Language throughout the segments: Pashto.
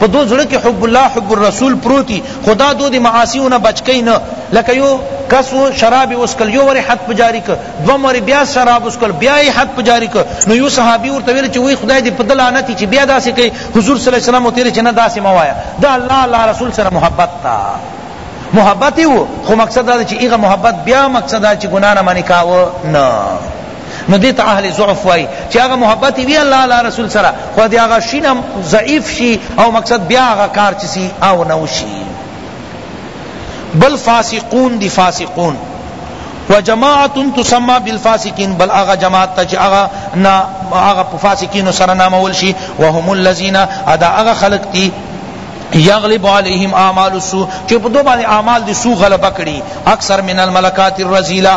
په دو زړه کی حب الله حب الرسول پروت وی خو دا دو د معاصیو نه بچ کئ نه لکه یو کس و شراب یې وڅکل یو وارې حد په جاري کړ دوهم وارې بیا شراب وڅکل بیا یې حد په جاري کړ نو یو صحابي ورته ویل چې وی خدای دې په ده لعنت وي چې بیا داسې کوي حضور صلی الله علیه وسلم ورته ویل چې نه داسې مه وایه دا الله الله رسول سره محبت تا محبت یې و خو مقصد دا چې هغه محبت بیا مقصد دا چې ګناه نه منې کاوه نه نو دیتا اهل ضعف وای چې هغه محبت وی الله علی رسول سره خو دی هغه شینه ضعیف شي او مقصد بیا هغه کار چې سی او نو شي بل فاسقون دی فاسقون و جماعت تسمى بالفاسقين بل اغا جماعت تا چی اغا نا اغا فاسقین سر نام ولشی وهم الذين ادا اغا خلق تی یغلب علیہم اعمال السوء چی دو باندې اعمال دی سو غلبہ کړي اکثر من الملکات الرزیلہ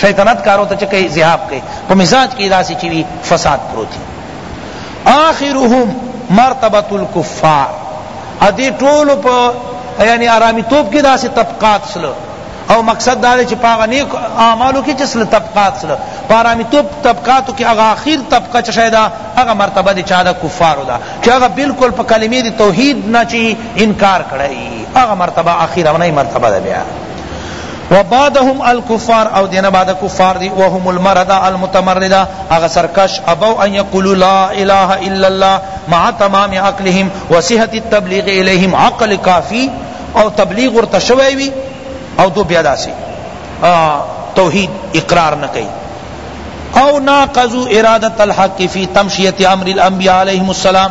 فیتنت کارو ته چکه ذهاب کئ په مزاج کی داسی چی وی فساد پروتی آخرهم مرتبه الکفار ادی ټول په یعنی آرامی توپ کی داسی طبقات سلو او مقصد دا چې پاغه نیک اعمالو کې چې سل طبقات سره پارامی توپ طبقاتو کې هغه اخیر طبقه چې شایدا هغه مرتبه دي چا د کفارو دا چې هغه بالکل په کلمې دی توحید نه چی انکار کړی هغه مرتبه اخیره نه مرتبه ده بیا و بعدهم الکفار او دینه بعد کفار دی وهم المرده المتمرده اغه سرکش ابو ان یقولوا لا اله الا الله مع تمام عقلهم وصحت التبلیغ الیهم عقل کافی او تبلیغ ورته شوی وی او دو بیا داسی توحید اقرار نہ کئی او ناقضوا ارادت الحق فی تمشیت امر الانبیاء علیہم السلام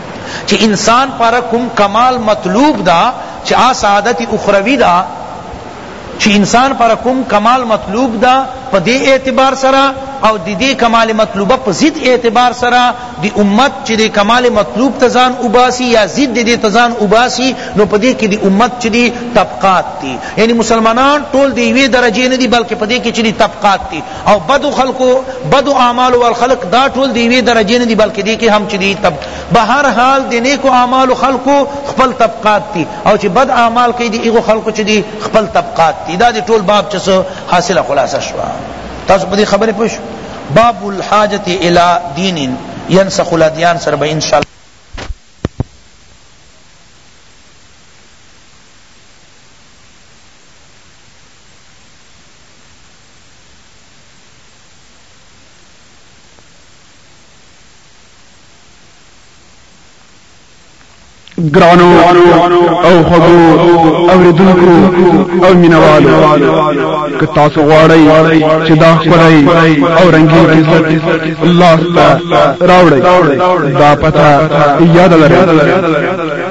چی انسان پاره کوم کمال مطلوب ده چی آ سعادت اخروی ده چی انسان پاره کوم کمال مطلوب ده په دی اعتبار سره او د دی کمال مطلوبه په ضد اعتبار سره دی امت چی دی کمال مطلوب ته ځان وباسی یا ضد دی ته ځان وباسی نو په دی کی دی امت چی دی طبقات دی یعنی مسلمانان ټول د یوی درجی ندی بلکه په دی کی چی دی طبقات دی او بدو خلقو بدو اعمالو وال خلق دا ټول دی وی درجه نه دی بلکې دی کې هم چي دی تب به هر حال دی نیکو اعمالو خلقو خپل طبقات دی او چې بد اعمال کوي دی ایغو خلقو چې دی خپل طبقات دی دا دی ټول باب چس حاصله خلاصه شو تاسو په دې خبره پوه شو باب الحاجت الى دین ينسخ الادیان سره به ان شاء الله ګرانو او خبو اوریدونکو او مینوالو که تاسو غواړئ چې دا خپلای او رنگین عزت الله تعالی راوړئ دا پته یاد لرئ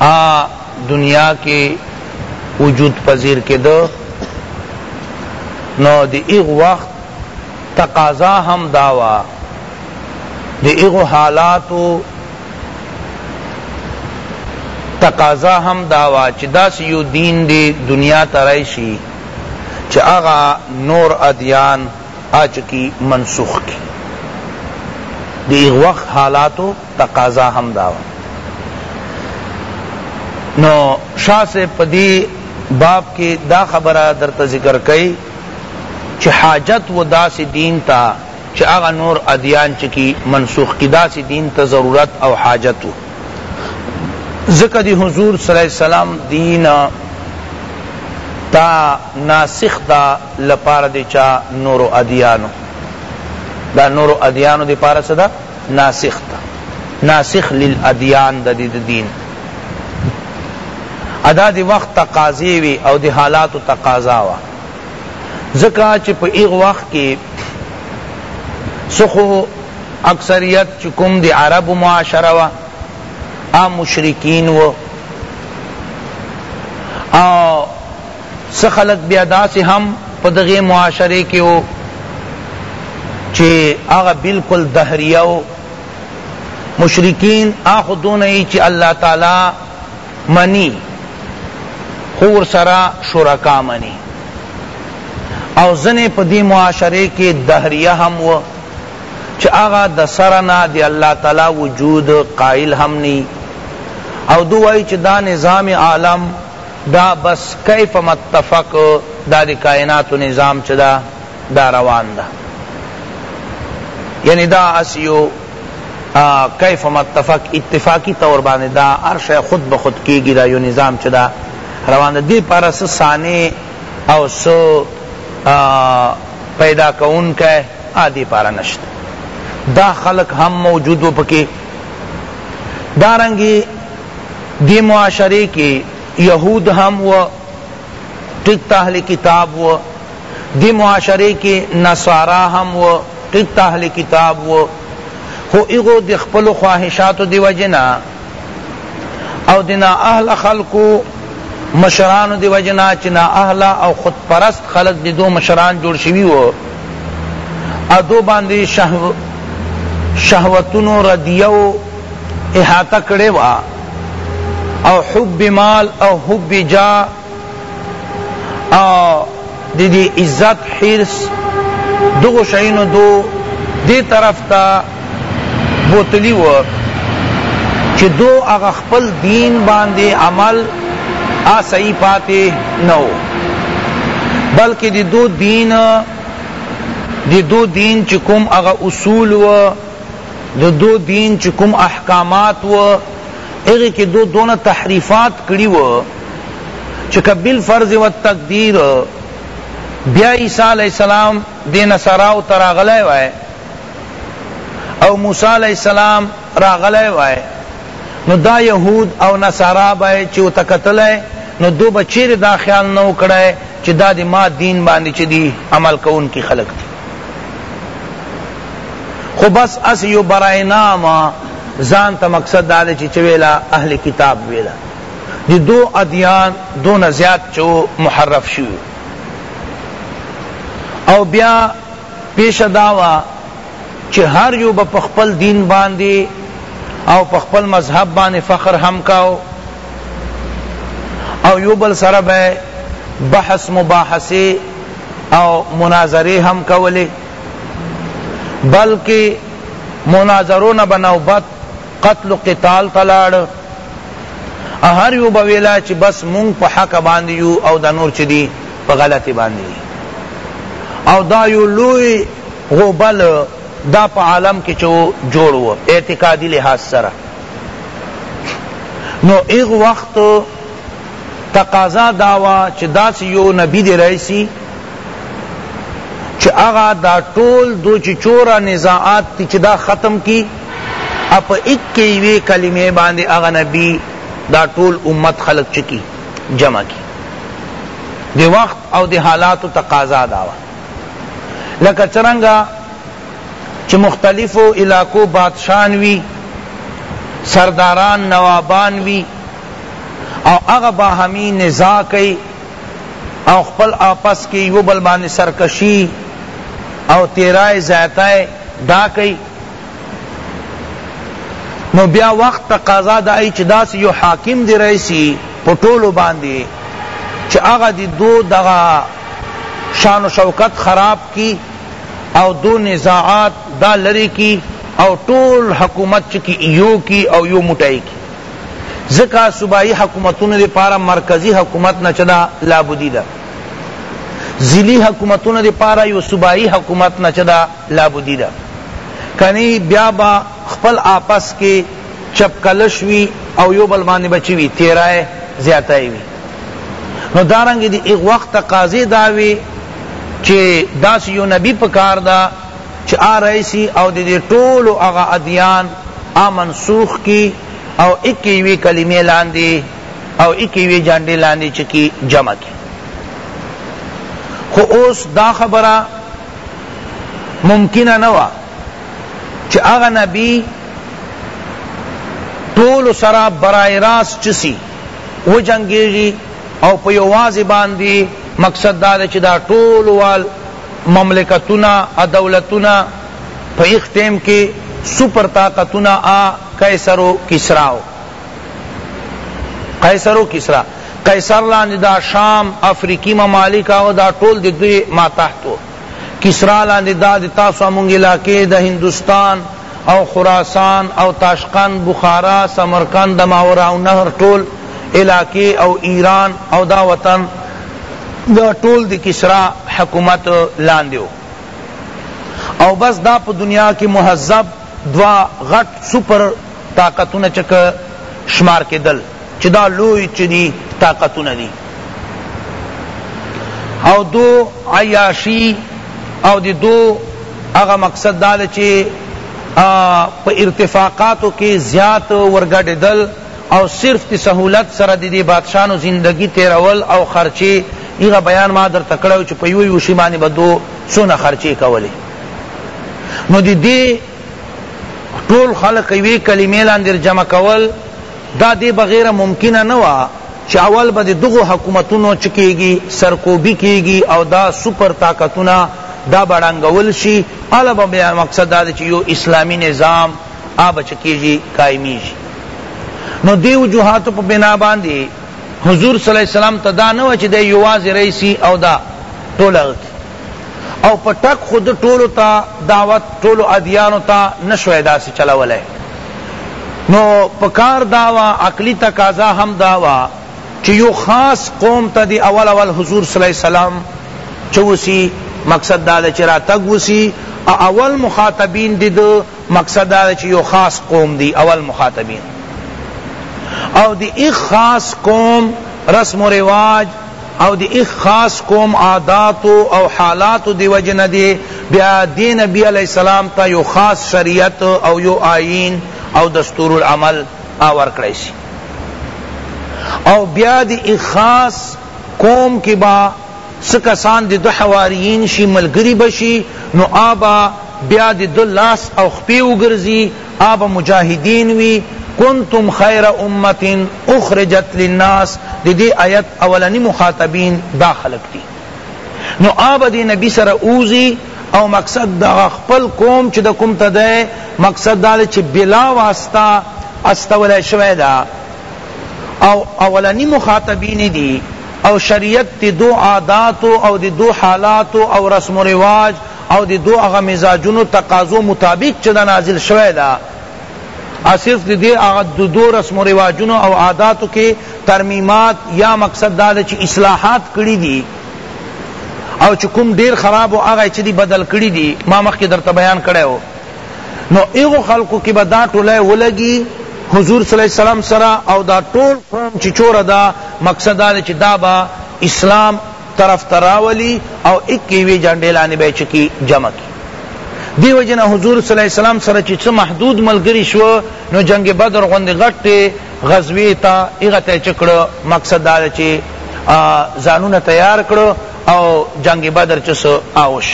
آ دنیا کې وجود پذیر کېده نو د ایغ وخت تقاضا هم داوا د ایغ حالاتو تقاضا هم داوا چې داس یو دین دی دنیا ترایشی چې هغه نور ادیان اچ کی منسوخ کی دی وخت حالاتو تقاضا هم دا وه نو شاه صاحب په دې باب کې دا خبره درته ذکر کړي چې حاجت و داسې دین ته چې هغه نور ادیان چې کی منسوخ کی داسې دین ته ضرورت او حاجت و ذکر دی حضور صلی اللہ علیہ وسلم دین تا ناسخ دا لپار دی چا نور ادیانو دا نور ادیانو دی پارا صدا ناسخ تا ناسخ للادیان د دې د دین ادا دی وقت تقاضی وی او دی حالات تقاضا وا ځکه چې په ایغ وخت کې سخو اکثریت چې کوم دی عرب معاشره وا عام مشرکین و او څه خلک بیا داسې هم په دغې معاشرې کې وو چې هغه بالکل دهریه وو. مشرکین هغه خو دونه یی چې الله تعالی مني خو ورسره شرکا مني او ځنې په دې معاشرې کې دهریه هم وو چې هغه د سره نه د الله تعالی وجود قائل هم نی او دوی چې دا نظام عالم دا بس کیف متفق دا د کائناتو نظام چه ده دا روان ده یعنی دا اسی یو کیف متفق اتفاقی طور باندې دا هر شی خود به خود کیږي دا یو نظام چې دا روان ده دې پر اس ثاني او سو پیدا کون کئ آدی پارا نشت دا خلق هم موجود و پکی دارنگی دې معاشرې کې یهود هم وه ټیک ته اهل کتاب وه دې معاشرې کې نصارا هم وه ټیک ته اهل کتاب وه خو هغو د خپلو خواهشاتو د وجې نه او د نااهله خلکو مشرانو د وجې نه چې نااهله او خودپرست خلک د دو مشران جوړ شوي وو او دو باندې شهوتونو ردیه احاطه کړی وه او حب مال او حب جا او دی دی عزت حرس دغو شئینو دو دی طرف تا بوتلی و چی دو اغا خپل دین باندی عمل آسئی پاتی نو بلکہ دی دو دین دی دو دین چی کم اغا اصول و د دو دین چې کوم احکامات و هغه کې دو دونه تحریفات کړی و چې کبل فرض و تقدیر بیا عیسی علیہ السلام دین سراو تراغلای وای او موسی علیہ السلام راغلای وای نو دا یهود او نصارا به چې وتکتلای نو دو بچیر دا خیال نو کړای چې دا د ما دین باندې چې دی عمل کون کی خلق دی خو بس اس یو برای ناما زان تا مقصد داده چی چویلا اہل کتاب ویلا دی دو ادیان دو نزیاد چو محرف شو او بیا پیش داوا چی هر یو با پخپل دین باندی او پخپل مذہب باندی فخر ہم کاؤ او یو بل سره به بحث مباحثه او مناظرې هم کولې بلکې مناظرو نه به نوبت قتل و قتال ته لاړ هر یو به ویلا چې بس مونږ په حق باندې یو او دا نور چې دي په غلطې باندې او دا یو لوی غوبل دا په عالم کې چې جوړ و اعتقادي لحاظ سره نو ایغ وخت تقاضا دا وه چه داسی یو نبی دی راشی چه هغه دا ټول دو چه چورا نزاعات تی چه دا ختم کی او په اک یوی کلمه باندی هغه نبی دا ټول امت خلق چکی جمع کی دی وقت او دی حالاتو تقاضا دا وه لکه چرنګه چه مختلفو علاقو بادشاهان وی سرداران نوابان وی او هغه باهمی نزاع کئی او خپل آپس کی یو بل باندې سرکشی او تیرای زیاتای دا کئی نو بیا وخت تقاضا دا ای چې داس یو حاکم دی رئیسی په ټولو باندې چې هغه دی دو دغه شان و شوکت خراب کی او دو نزاعات دا لری کی او ټول حکومت چکی یو کی او یو مٹائی کی ځکه صوبائی حکومتونو دی پارا مرکزی حکومت نه چه دا لابدی ده ضلعی حکومتونو دی پارا یو صوبائی حکومت نه چه دا لابدی ده کنی بیا با خپل آپس کی چپکلش وی او یو بل باندې بچی وی تیرای زیاتای وی نو دارنګ دی ایک وخت تقاضی داوی چه داس یو نبی پکار دا چه آ رئیسی او دی دی ټولو هغه ادیان آ منسوخ کی او ایک یوی کلمه لاندی او ایک یوی جنډی لاندی چه کی جمع کی خو اوس دا خبره ممکنه نه وه چه هغه نبی ټول سره برای راست چسی و جنگیږي او په یوازې باندې مقصد دا چې دا ټول وال مملکتونه ا دولتونه په ایخ ټیم کی سوپر طاقتونه ا قیصر و کسرا و قیصر و کسرا قیصر لاندې دا شام افریقی ممالک او دا ټول د دوی ماتحت و کسرا لاندې دا د تاسو مونږ علاقې د هندوستان او خراسان او تاشقند بخارا سمرقند د ماوراء النهر ټول علاقې او ایران او دا وطن دا ټول د کسرا حکومت لاندې و او بس دا په دنیا کې مهذب دوا غټ سپر طاقتونه چک شمار کېدل چې دا لوی چې دي طاقتونه دي او دو عیاشی او دی دو هغه مقصد دا چې په ارتفاقاتو کې زیات ورګډېدل او صرف د سهولت سره د دې بادشانو زندګی تیرول او خرچې هغه بیان ما درته کړی وو چې په یوه یوه شي باندې به دوئ څونه خرچې کولې نو د دې ټول خلق یوې کلمې لاندې جمع کول دا دې بغیر ممکنه نه وه چې اول به د دغو حکومتونو چې کېږي سرکوبي کېږي او دا سپر طاقتونه دا بړنګول شي اله به بیا مقصد دا دی چې یو اسلامي نظام آ به چه کیږي قائمیږي نو دی وجوهاتو په بنا باندې حضور صلی الله علیه وسلم ته دا نه و چې دی یوازې رئیسی او دا ټول او په ټک خود ټولو ته دعوت ټولو ادیانو ته نشوی داسې چلولی نو پکار داوا عقلی تقاضا هم داوا چې یو خاص قوم ته دی اول اول حضور صلی الله علیه وسلم چوسی مقصد دا چې راتګ وسی اول مخاطبین دي د مقصد دا ده چی یو خاص قوم دی اول مخاطبین او دی ایک خاص قوم رسم و رواج او دی ایک خاص قوم عادات او حالات دی وجه نه دی بیا دی نبی علیہ السلام تا یو خاص شریعت او یو آئین او دستور العمل آور کړیسی او بیا دی ایک خاص قوم کی با څه کسان د ده حواریین شي، ملګري به شي، نو هغه به بیا د ده لاس او خپې وګرځي، هغه به مجاهدین وي، کنتم خیر امة اخرجت للناس د دې آیت اولني مخاطبین دا خلک دي، نو هغه به د نبي سره ووځي او مقصد د هغه خپل قوم چې د کوم ته دی، مقصد دا دی چې بلاواسطه استولی شوی ده. او اولنی مخاطبین دی او شریعت دی دو عاداتو او دی دو حالاتو او رسم و رواج او دی دو هغه مزاجونو تقاضو مطابق چه دا نازل شوی دا او صرف دی دی هغه دو دو رسم و رواجونو او عاداتو کی ترمیمات یا مقصد دا ده چه اصلاحات کړی دی او چه کوم ډیر خراب هغه یې چه دی بدل کړی دی ما مخکی درته بیان کړی وو نو ایغو خلقو کی به دا ټولی ولګی حضور صلی اللہ علیہ وسلم سره او دا ټول قوم چی چور دا مقصد دا چی دا با اسلام طرف تراولی او اکی وی جنڈے لانی بے چکی جمع کی دی وجنا حضور صلی اللہ علیہ وسلم سره چی چه محدود ملګری شو نو جنگ بدر غوند غټ غزوی تا اغت چکړه مقصد دا چی زانونه تیار کړو او جنگ بدر چس آوش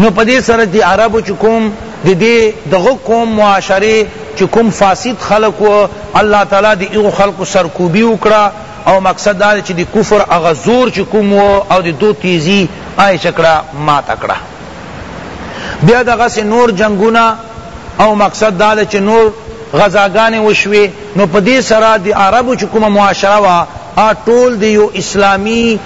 نو په دې سره د عربو چې کوم د دې دغه قوم معاشرې چې کوم فاسد خلق و الله تعالی د هغو خلقو سرکوبي وکړه او مقصد دا چې د کفر هغه زور چې کوم و او د دو تیزی آی چکړه ماته کړه بیا دغه سه نور جنگونه او مقصد دا چې نور غزاګانې وشوي نو په دې سره د عربو چې کومه معاشره وه ټول د یو اسلامي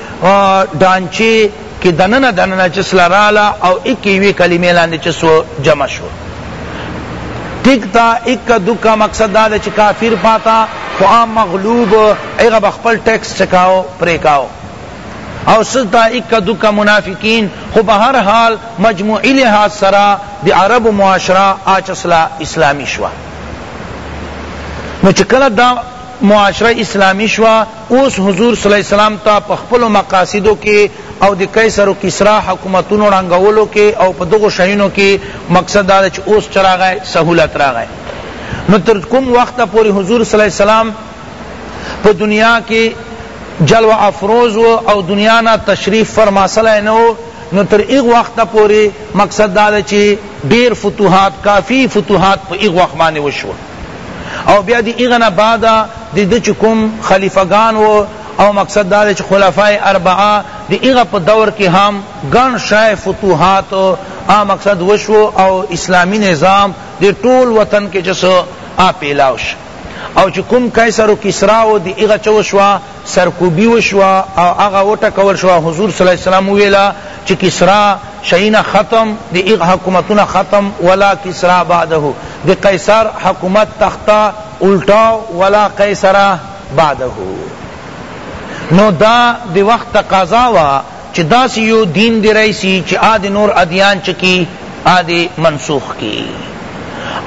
ډانچې کې دننه دننه چې سله راله او اکه یوې کلمې لاندې چې سو جمع شو ټیک تا اکه دکه مقصد دا ده چې کافر پاتا خو عام مغلوب ایغه بخپل ټیکس چکاو پریکاو او ستا اکا دکا منافقین خو بہر حال مجموعی لحاظ سرا دی عرب معاشرہ آچسلا اسلامی شوا نو چکل دا معاشره اسلامی شوه اوس حضور صلی الله علیه وسلم ته په خپلو مقاصدو کی او د قیصر و کسری حکومتونو ړنګولو کی او په دغو شیونو کی مقصد دا ده چی اوس څه راغی سهولت راغی نو تر کوم وخته پوری حضور صلی الله علیه وسلم په دنیا کی جلوه افروز و او دنیا نه تشریف فرما سلی نه وو نو تر ایغ وخت پوری مقصد دا چی ډیر فتوحات کافی فتوحات په ایغ وخت باندې وشو او بیا دی ایغه نه بعد د د چې کوم خلیفه ګان و او مقصد دا دی چې خلفای اربعه د ایغه په دور کې هم ګڼ شای فتوحات آ مقصد وشو او اسلامی نظام د ټول وطن کې چې سو آ پیلاو شو او چې کوم قیصر و کسرا و د ایغه چو شوا سرکوبي وشوه او هغه وټکول شو او حضور صلی الله علیه وسلم وویل چې کسرا شیونه ختم دي هغه حکومتونه ختم ولا کسرا بعده د قیصر حکومت تخته الټاو ولا قیصر بعده نو دا د وخت تقاضا وه چې داسې یو دین دې راشي چې آ د نور ادیان چه کی آ دې منسوخ کی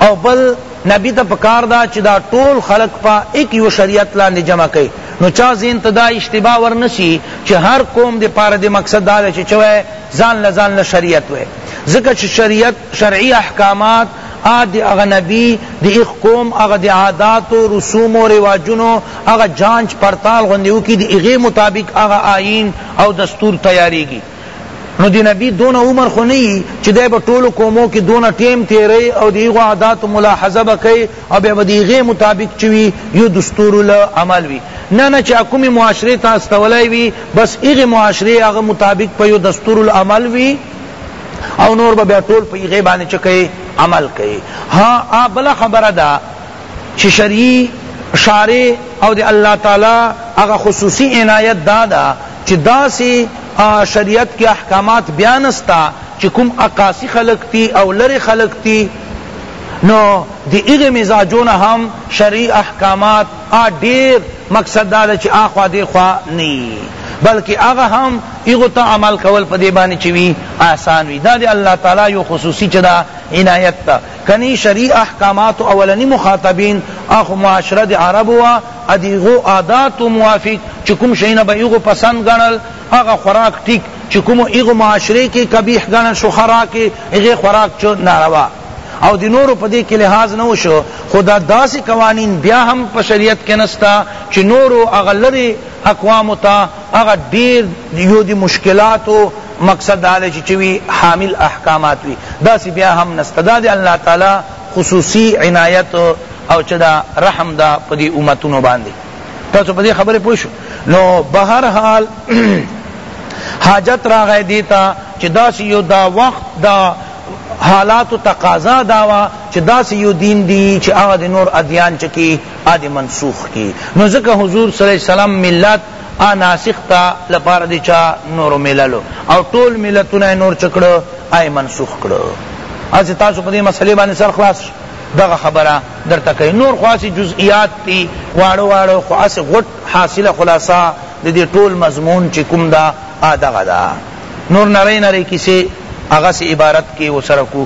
او بل نبی ته پکار ده چی دا ټول خلق په ایک یو شریعت لاندی جمع کړی نو چا ذهن ته دا اشتباه ور نه سی چی هر قوم دی پاره دی مقصد دا ده چی چه وای ځان له ځان له شریعت وای ځکه چی شریعت شرعی احکامات آ دی اغا نبی دی اخ قوم اغا دی عادات و رسوم و رواجونو اغا جانچ پرتال غندیو کی دی اغی مطابق اغا آئین او دستور تیاریگی نو دی نبی دونه عمر خو نه یی چې دی به ټولو قومو کې دونه ټیم تیری او د هغو عاداتو ملاحظه به کوي او بیا به د هغې مطابق چې وي یو دستور العمل وي نه نه چې کومې معاشرې ته استولی وي بس هغې معاشرې هغه مطابق په یو دستور العمل وي او نور به بیا ټول په هغې باندې چې کوي عمل کوي ها بله خبره ده چې شرعي شارع او د الله تعالی هغه خصوصي عنایت دا ده چی داسی شریعت کی احکامات بیا نسته چی کوم عکاسی خلق تی او لری خلق تی نو دی هغی مزاجو نه هم شرعی احکامات ډیر مقصد دا ده چی اخوا دی خوا نه یی بلکی هغه هم هغو ته عمل کول په دی باندی چی وی آسان وی دا دی الله تعالی یو خصوصی چی دا عنایت ده کنی شرعی احکامات اولنی مخاطبین اخو معاشره دی عربو وه د هغو عاداتو موافق چه کوم شی نه به هغو پسند ګڼل، هغه خوراک ټیک چه کوم هغه معاشرې کښې قبیح ګڼل شو خوراک ئې هغه خوراک چه ناروا او د نورو په دې کښې لحاظ نه وشو خو دا داسې قوانین بیا هم په شریعت کښې نسته چه نورو هغه لرې اقوامو ته هغه ډیر یو د مشکلاتو مقصد دا دئ چه چه وی حامل احکامات وی داسې بیا هم نسته دا د الله تعالی خصوصی عنایت او چه دا رحم ده په دی امتونو باندی تاسو په دی خبره پوه شو نو بهر حال حاجت راغی دیتا چه داسی یو دا وقت دا حالات و تقاضا داوا چه دا سی یو دین دی چه آغا دی نور ادیان چکی آدی منسوخ کی نو ذکر حضور صلی اللہ علیہ وسلم ملت ا ناسخ تا لپاره دی چا نور مللو او ټول ملتونه نور چکړه ای منسوخ کړه اسی تاسو په دې مسئله باندې سر خلاص دغه خبره درته کوي نور خاصی جزئیات تی واړه واړه خو اس غټ حاصله خلاصه د دې ټول مضمون چې کوم دا ا دغه دا نور نری نری کیسه هغه سی عبارت کې وسره کو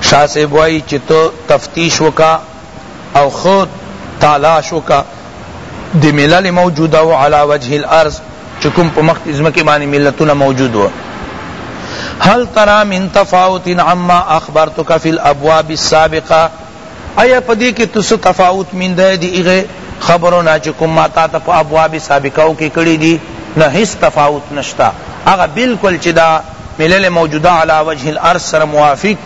شاه صاحب وایی چی ته تفتیش وکا او خود تالاش وکا دی ملل موجوده و علی وجه الارض چی کم پا مخت ازمکی بانی ملتون موجود و هل ترا من تفاوت عما اخبرتک فی الابواب السابقه ایا په دې کې ته څه تفاوت مینده د هغه خبرو نه چې کوم ما تاته په ابواب سابقهو کې کړي دي نه هیڅ تفاوت نشته هغه بالکل چې دا ملل موجوده علی وجه الارض سره موافق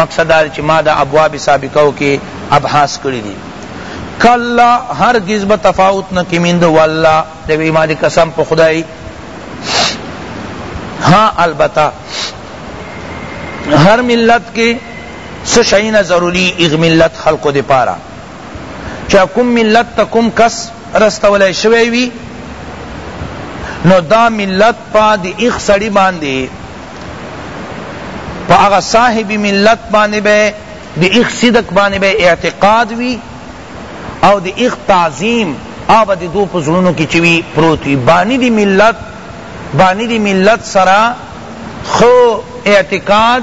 مقصد دا چې ما دا ابواب سابقهو کې ابحاث کړي دي کلا هرگز به تفاوت نه کې مینده والله د ما دې قسم په خدای ہاں البتہ ہر ملت کے څه شیونه ضروري ایغ ملت خلقو د پاره چا کوم ملت ته کوم کس رستولای شوی وي نو دا ملت پا دی ایغ سړی باندې پا اغا صاحب ملت باندې بے دی ایغ صدق باندې بے اعتقاد وی او دی ایغ تعظیم آبا دی دو پزرونو کی چوی پروت وی بانی دی ملت بانی دی ملت سرا خو اعتقاد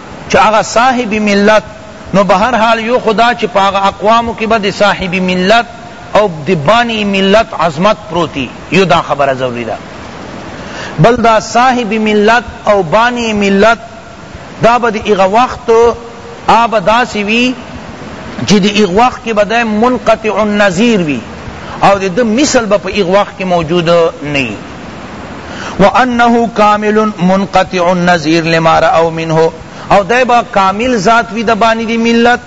چه هغه صاحب ملت نو بهر حال یو خو دا چه په هغه اقوامو کی به د صاحب ملت او د بانی ملت عظمت پروت وی یو دا خبره ضروری ده بل دا صاحب ملت او بانی ملت دا به د هغه وخت آ به داسی وی چه د هغه وخت کی به دا منقطع النظیر وی او د مثل به په هغه وخت کی موجود نه وانه کامل منقطع النظیر لما راو منه او دی با کامل ذات وی دبانی دی ملت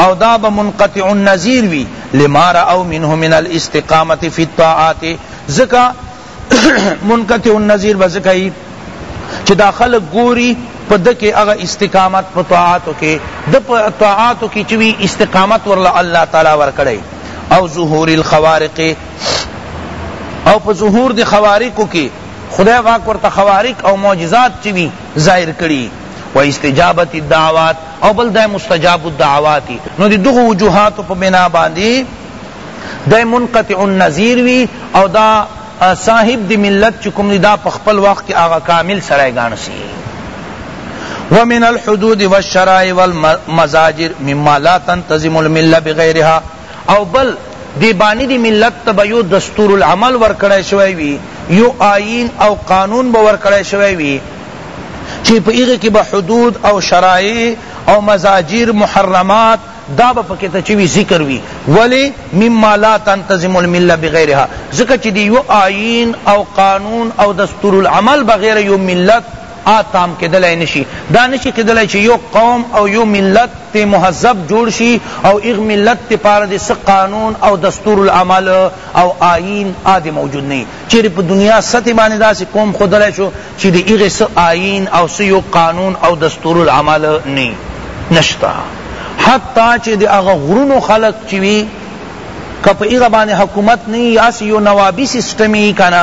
او دا با منقطع النظیر وی لما راو منه من الاستقامت فی الطاعات زکا منقطع النظیر بزکای چی دا خلق گوری پا دکی اغا استقامت پا طاعاتو کی دا پا طاعاتو کی چوی استقامت ورلا اللہ تعالی ورکڑی او ظهور الخوارق او په ظهور د خوارقو کې خدای پاک ورته خوارق او معجزات چې وي ظاهر کړي و استجابت الدعوات او بل دا مستجاب الدعوات نو د دغو وجوهات په بنا باندې دا منقطع النظیر وی او دا صاحب دی ملت چکم دی دا پخپل وقت کی آغا کامل سرائی گانسی ومن الحدود والشرائع والمزاجر مما لا تنتظم الملة بغیرها او بل دی بانی دی ملت ته به یو دستور العمل ورکړی شوی وی یو آئین او قانون به ورکړی شوی وی چی په هغه کی به حدود او شرائع او مزاجیر محرمات دا به پکی ته چی وی ذکر وی ولی مما لا تنتظم الملت بغیرها ځکه چی دی یو آئین او قانون او دستور العمل بغیر یو ملت آ تام کیدلای نه شي، دا نه شي کیدلای چې یو قوم او یو ملت ته مهذب جوړ شي او هغه ملت د پاره دې څه قانون او دستور العمل او آئین آ دې موجود نه وي، چیرې په دنیا سطح باندې داسې قوم ښودلای شو چې د هغه څه آئین او څه یو قانون او دستور العمل نه وي؟ نشته، حتی چې د هغه غرونو خلق چې وي که په هغه باندې حکومت نه وي هسې یو نوابي سیستم یي کنه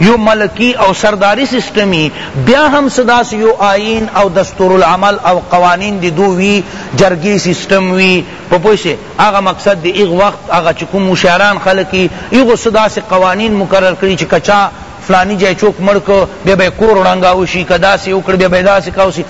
یو ملکی او سرداری سیستم یی بیا هم څه داسی یو آئین او دستور العمل او قوانین دی دو وی جرګی سیستم وی په پوه شی هغه مقصد دی هغ وخت هغه چی کوم هوشیاران خلق یی هغو څه داسی قوانین مقرر کړی چی که چا فلانی جای چوک مړ کړ بیا به یې کور ړنګاوه شی که داسی وکړ بیا به یې داسی کاوه شی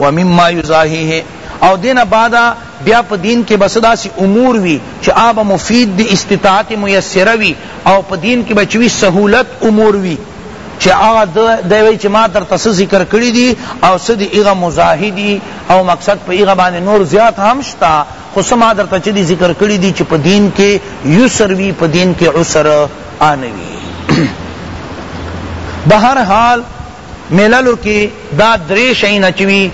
ومما یضاهیه او دې نه بعد بیا په دین کې به څه داسې امور وي چې هغه به مفید د استطاعت میسره وي او په دین کې به چې وي سهولت امور وي چه آغا دی وی چه ما در تس ذکر کری دی او سدی ایغا مزاحی دی او مقصد پا ایغا بانی نور زیاد هم شتا خو سما در تچ دی ذکر کری دی چه پا دین کے یسر وی پا دین کے عسر آنوی بہرحال مللو کی دا دری شیونه چه وی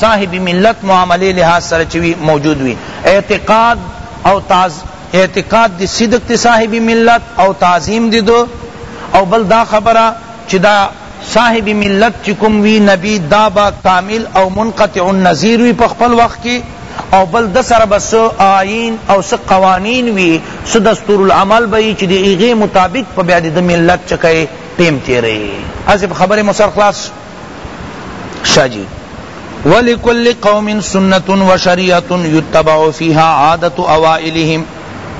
صاحب ملت معاملی لحاظ سره چه وی موجود وی اعتقاد او تعظ اعتقاد دی صدق تی صاحب ملت او تعظیم دی دو او بل دا خبره چه دا صاحب ملت چه کوم وی نبی دا با کامل او منقطع النظیر وی په خپل وخت کی او بل ده سره به څه آئین او څه قوانین وی څه دستور العمل به یی چه دی هغی مطابق به بیا دی ده ملت چه کئ ټیم تیری هسې په خبرې مو سر خلاص شه جی ولکل قوم سنت و شریعت یتبع فیها عادت اوائلهم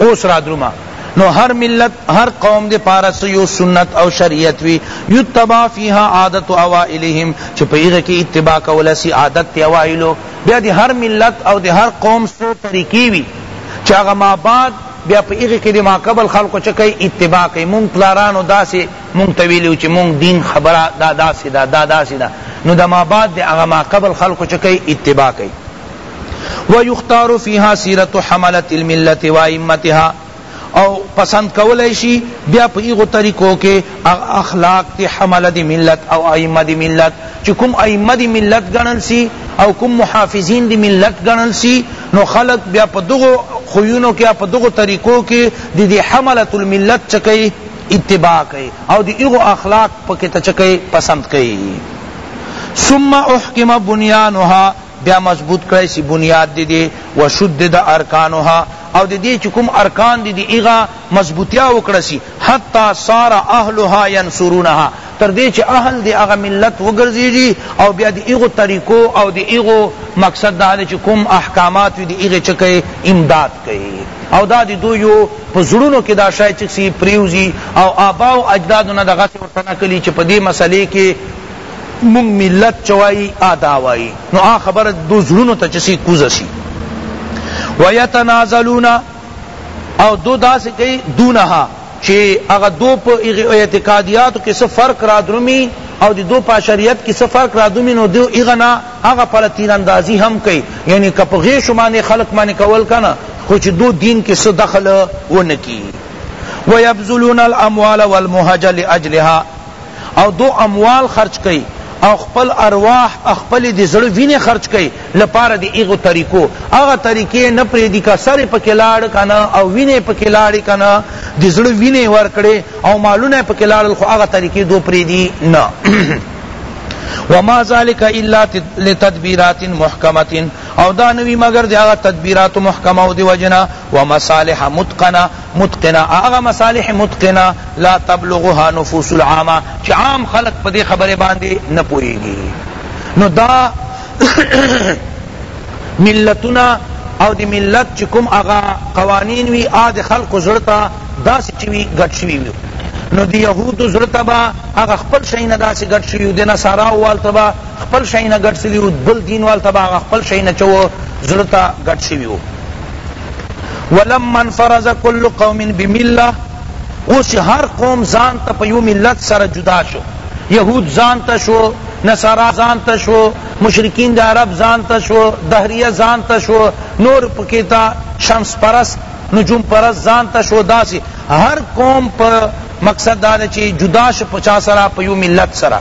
اوس را درما نو هر ملت هر قوم دے پارس یو سنت او شریعت وی یتبع فیها عادت اوائلهم چ پیغه کی اتباع کولا سی عادت تی اوائلو بیا دی هر ملت او دی هر قوم سو طریقی وی چاغه ما بعد بیا په هغه کی د ماقبل خلقو چه کئ اتباع کئ مونږ پلارانو داسی مونږ ته ویلی وو چه مونږ دین خبره دا داسی ده دا داسی ده نو د مابعد د هغه ماقبل خلقو چه کئ اتباع کئ ویختار فیها سیرت حملة الملة و ائمتها او پسند کولای شی بیا په هغه طریقو کی اخلاق دی حملة دی ملت او ائمة دی ملت چی کوم ائمه دی ملت ګڼل سی او کوم محافظین دی ملت ګڼل سی نو خلق بیا په دغو خویونو کی او په دغو طریقو کی دی دی حملة الملت چه کئی اتباع کئی او دی هغو اخلاق پکی ته چه کئی پسند کئی ثم احکم بنیانها بیا مضبوط کړی سی بنیاد دی دی وشدد ارکانها او دی دی چی کوم ارکان دی دی ایغا مضبوطیا وکړه سی حتی صار اهلها ینصرونها تر دی چی اهل دی اغا ملت وګرځیږي او بیا دی ایغو طریقو او دی ایغو مقصد دا دی چی کوم احکامات وی دی ایغی چکه امداد کئی او دا دی دو یو په زړونو کې دا شای چکسی پریوزی او آباو اجدادو نه دغه ورته نکلی چی په دی مسئله کې مونږ ملت چه وایی آ دا وایی نو آ خبره دو زړونو ته چه سی کوزه سی ویتنازلون او دو داسی کئی دونها چه اغا دو پا اعتقادیاتو کی سا فرق را درمی او دی دو پا شریعت کی سا فرق را درمی نو دیو اغنا اغا پلا تیر اندازی هم کئی یعنی که پا غیشو مانی خلق مانی کول کنا خو چه دو دین کی سا دخل ونکی ویبذلون الاموال والمهج لاجلها او دو اموال خرچ کړي او خپل ارواح خپل د زړه وینې خرچ کړي لپاره د هغو طریقو هغه طریقې نه پرېږدي که سر یې پکې لاړ که نه او وینې یې پکې لاړې که نه د زړه وینې یې ورکړې او مالونه یې پکې لاړل خو هغه طریقې دو پرېږدي نه وما ذلك الا لتدبيرات محكمه او دا نوی مگر دی هغه تدبیرات محکمه او دی وجنا ومصالح متقنه متقنه هغه مصالح متقنه لا تبلغها نفوس العامه چی عام خلق په دی خبری باندی نه پوهیږی نو دا ملتونه او دی ملت چی کوم هغه قوانین وی هغه د خلقو زړه ته داسی چی وی ګډ شوی وی نو د یهودو زړه ته به هغه خپل شیونه داسې ګډ شوي وو د نصاراو وال ته به خپل شیونه ګډ شوي وو بل دین وال ته به هغه خپل شیونه چې زړه ته ګډ شوي وو ولما انفرز کل قوم بملة اوس چې هر قوم ځان ته په یو ملت سره جدا شو یهود ځان ته شو نصارا ځان ته شو مشرکین د عرب ځان ته شو دهریه ځان ته شو نور پکې تا شمس پرست نجوم پرست ځان ته شو داسې هر قوم په مقصد دا چې جدا شو په چا سره په یو ملت سره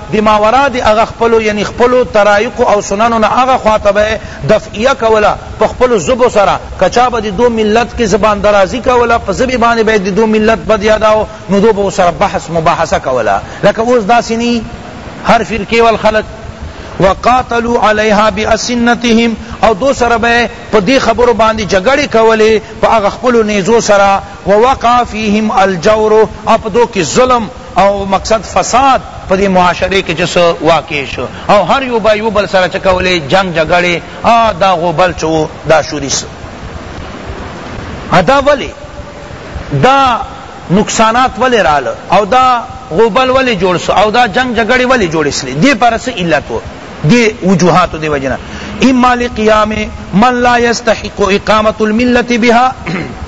د ماوراء د هغه خپلو یعنی خپلو طرایقو او سننو نه هغه خوا ته به یې دفعیه کوله په خپلو ژبو سره، که چا به د دوئ ملت کې زبان درازي کوله په ژبې باندې به یې د دوئ ملت بد یاداوه نو دوئ به ورسره بحث مباحثه کوله لکه اوس داسې نۀ هر فرقې ول خلق وقاتلوا علیها بأسنتهم او دوئ سره به یې په دې خبرو باندې جګړې کولې په هغه خپلو نیزو سره ووقع فیهم الجور او په دوئ کې ظلم او مقصد فساد په دی معاشره کی چه سه واقع شو او هر یو به یو بل سره چه کولی جنګ جګړی ا دا غوبل چه وو دا شوری سو ادا ولی دا نقصانات ولی رال او دا غوبل ولی جوړ سو او دا جنگ جګړی ولی جوړ سلی دی پر سه علت وو دی وجوهات دی وجنا اما لقیام من لا يستحق اقامت الملت بها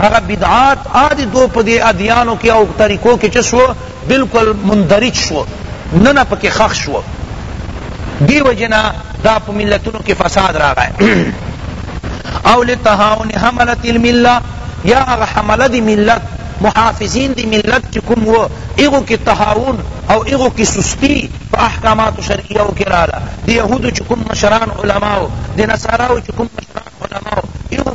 هغه بدعات آدی دو په دی ادیانو کی او طریقو کی چه سو بلکل مندرج سو ننه پکی خخ سو دی وجه نه دا په ملتونو کی فساد راغی او لتهاون حملت الملة یا هغه حمله دی ملت محافظین دی ملت چی کم و ایغو کی تهاون او ایغو کی سستی په احکامات شرعیه کی رالا دی یهودو چی کم مشران علماء دی نصاراو چی کم مشران علماء ایغو